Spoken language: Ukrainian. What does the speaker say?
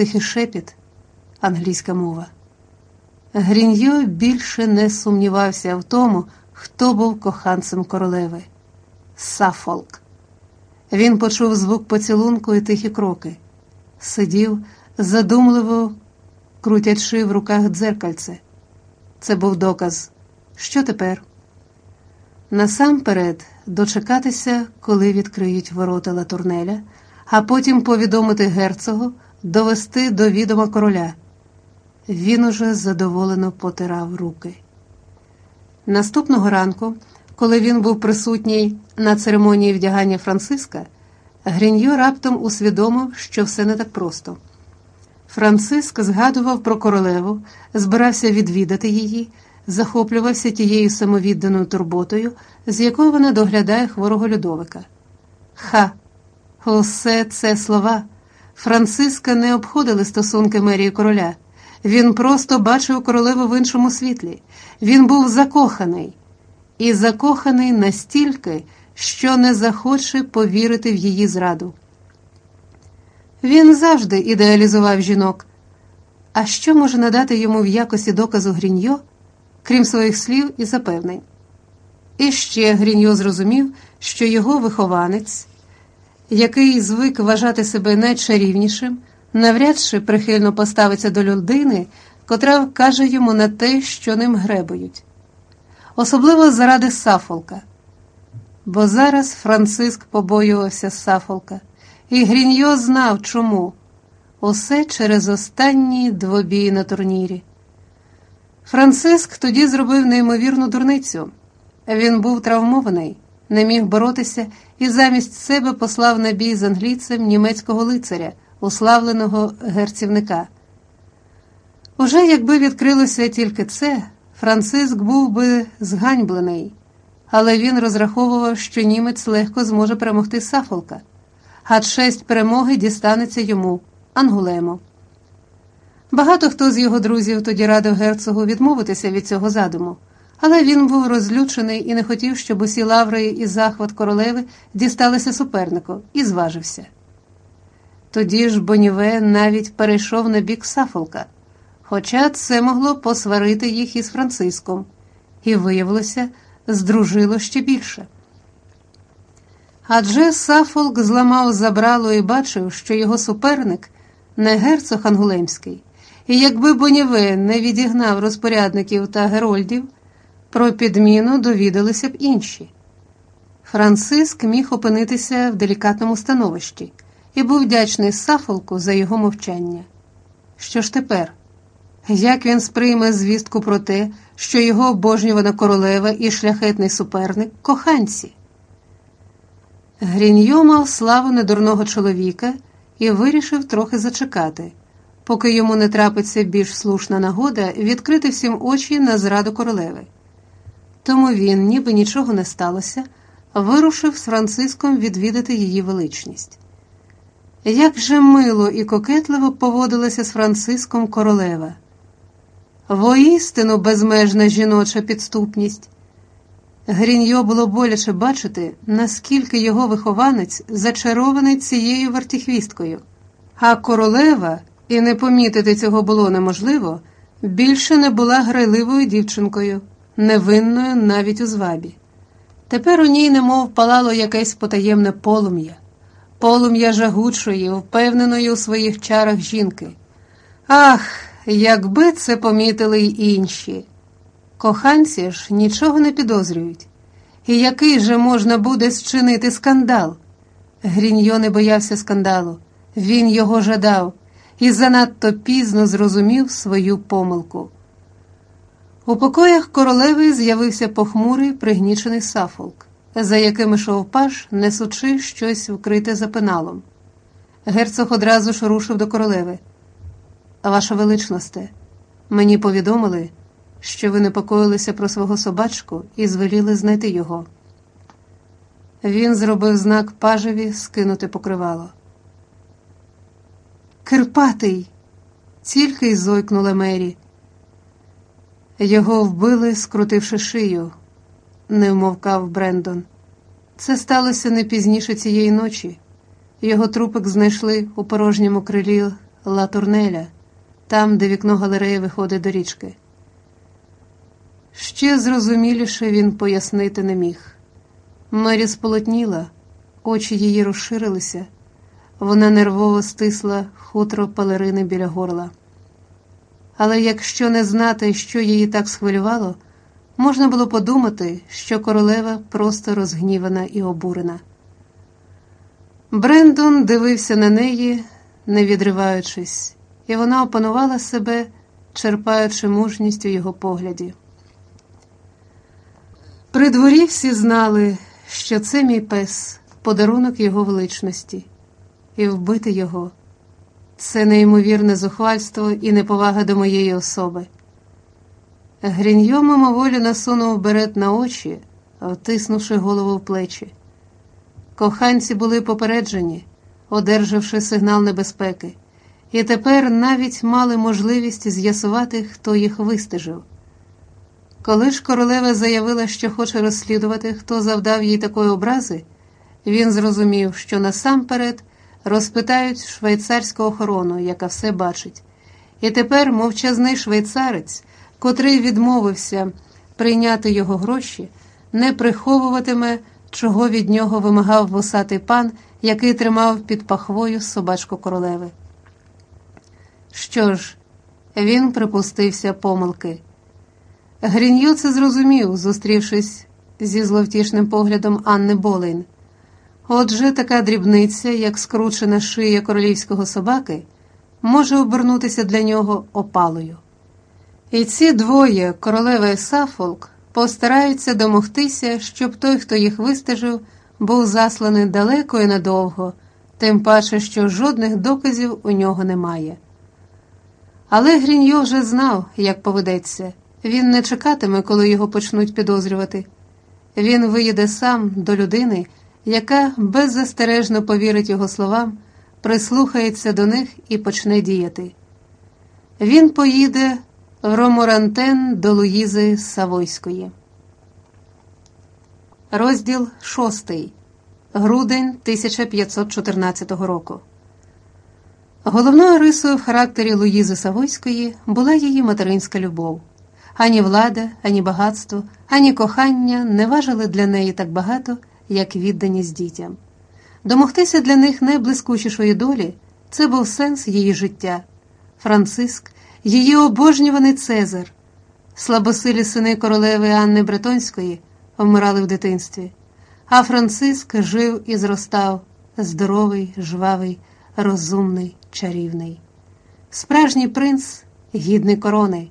тихий шепіт, англійська мова. Гріньо більше не сумнівався в тому, хто був коханцем королеви Сафолк. Він почув звук поцілунку і тихі кроки, сидів, задумливо крутячи в руках дзеркальце. Це був доказ. Що тепер? Насамперед дочекатися, коли відкриють ворота латурнеля, а потім повідомити герцогу, довести до відома короля. Він уже задоволено потирав руки. Наступного ранку, коли він був присутній на церемонії вдягання Франциска, Гріньо раптом усвідомив, що все не так просто. Франциск згадував про королеву, збирався відвідати її, захоплювався тією самовідданою турботою, з якою вона доглядає хворого Людовика. Ха! Усе це слова. Франциска не обходили стосунки мерії короля. Він просто бачив королеву в іншому світлі. Він був закоханий, і закоханий настільки, що не захоче повірити в її зраду. Він завжди ідеалізував жінок. А що може надати йому в якості доказу Гріньо, крім своїх слів і запевнень? І ще Гріньо зрозумів, що його вихованець, який звик вважати себе найчарівнішим, навряд чи прихильно поставиться до людини, котра вкаже йому на те, що ним гребують. Особливо заради Сафолка. Бо зараз Франциск побоювався Сафолка. І Гріньо знав чому. Усе через останній двобій на турнірі. Франциск тоді зробив неймовірну дурницю. Він був травмований, не міг боротися і замість себе послав на бій з англійцем німецького лицаря, уславленого герцівника. Уже якби відкрилося тільки це, Франциск був би зганьблений, але він розраховував, що німець легко зможе перемогти Сафолка а честь перемоги дістанеться йому, Ангулему. Багато хто з його друзів тоді радив герцогу відмовитися від цього задуму, але він був розлючений і не хотів, щоб усі лаври і захват королеви дісталися супернику, і зважився. Тоді ж Боніве навіть перейшов на бік Сафолка, хоча це могло посварити їх із Франциском, і виявилося, здружило ще більше. Адже Сафолк зламав забрало і бачив, що його суперник не герцог Ангулемський, і якби Боніве не відігнав розпорядників та герольдів, про підміну довідалися б інші. Франциск міг опинитися в делікатному становищі і був вдячний Сафолку за його мовчання. Що ж тепер? Як він сприйме звістку про те, що його обожнювана королева і шляхетний суперник коханці? Гріньо мав славу недурного чоловіка і вирішив трохи зачекати, поки йому не трапиться більш слушна нагода відкрити всім очі на зраду королеви. Тому він, ніби нічого не сталося, вирушив з Франциском відвідати її величність. Як же мило і кокетливо поводилася з Франциском королева, воістину безмежна жіноча підступність. Гріньо було боляче бачити, наскільки його вихованець зачарований цією вартіхвісткою, а королева, і не помітити цього було неможливо, більше не була грайливою дівчинкою, невинною навіть у звабі. Тепер у ній немов палало якесь потаємне полум'я, полум'я жагучої, впевненої у своїх чарах жінки. Ах, якби це помітили й інші. Коханці ж нічого не підозрюють. І який же можна буде зчинити скандал? Гріньо не боявся скандалу, він його жадав і занадто пізно зрозумів свою помилку. У покоях королеви з'явився похмурий пригнічений сафолк, за яким йшов паш, несучи щось вкрите за пеналом. Герцог одразу ж рушив до королеви. Ваша величносте, мені повідомили що ви непокоїлися про свого собачку і звеліли знайти його. Він зробив знак пажеві скинути покривало. Кирпатий. Тільки й зойкнула Мері. Його вбили, скрутивши шию, не вмовкав Брендон. Це сталося не пізніше цієї ночі. Його трупик знайшли у порожньому крилі Ла Турнеля, там, де вікно галереї виходить до річки. Ще зрозуміліше він пояснити не міг. Мері сполотніла, очі її розширилися, вона нервово стисла хутро палерини біля горла. Але якщо не знати, що її так схвилювало, можна було подумати, що королева просто розгнівана і обурена. Брендон дивився на неї, не відриваючись, і вона опанувала себе, черпаючи мужність у його погляді. При дворі всі знали, що це мій пес, подарунок його величності, і вбити його це неймовірне зухвальство і неповага до моєї особи. Гріньо мимоволі насунув берет на очі, втиснувши голову в плечі. Коханці були попереджені, одержавши сигнал небезпеки, і тепер навіть мали можливість з'ясувати, хто їх вистежив. Коли ж королева заявила, що хоче розслідувати, хто завдав їй такої образи, він зрозумів, що насамперед розпитають швейцарську охорону, яка все бачить. І тепер мовчазний швейцарець, котрий відмовився прийняти його гроші, не приховуватиме, чого від нього вимагав вусатий пан, який тримав під пахвою собачку королеви. Що ж, він припустився помилки. Гріньо це зрозумів, зустрівшись зі зловтішним поглядом Анни Болейн. Отже, така дрібниця, як скручена шия королівського собаки, може обернутися для нього опалою. І ці двоє, королева і Сафолк, постараються домогтися, щоб той, хто їх вистежив, був засланий далеко і надовго, тим паче, що жодних доказів у нього немає. Але Гріньо вже знав, як поведеться. Він не чекатиме, коли його почнуть підозрювати. Він виїде сам до людини, яка беззастережно повірить його словам, прислухається до них і почне діяти. Він поїде в Роморантен до Луїзи Савойської. Розділ 6. Грудень 1514 року. Головною рисою в характері Луїзи Савойської була її материнська любов. Ані влада, ані багатство, ані кохання не важили для неї так багато, як відданість дітям. Домогтися для них найблискучішої долі це був сенс її життя. Франциск, її обожнюваний Цезар, слабосилі сини королеви Анни Бретонської вмирали в дитинстві, а Франциск жив і зростав здоровий, жвавий, розумний, чарівний. Справжній принц гідний корони.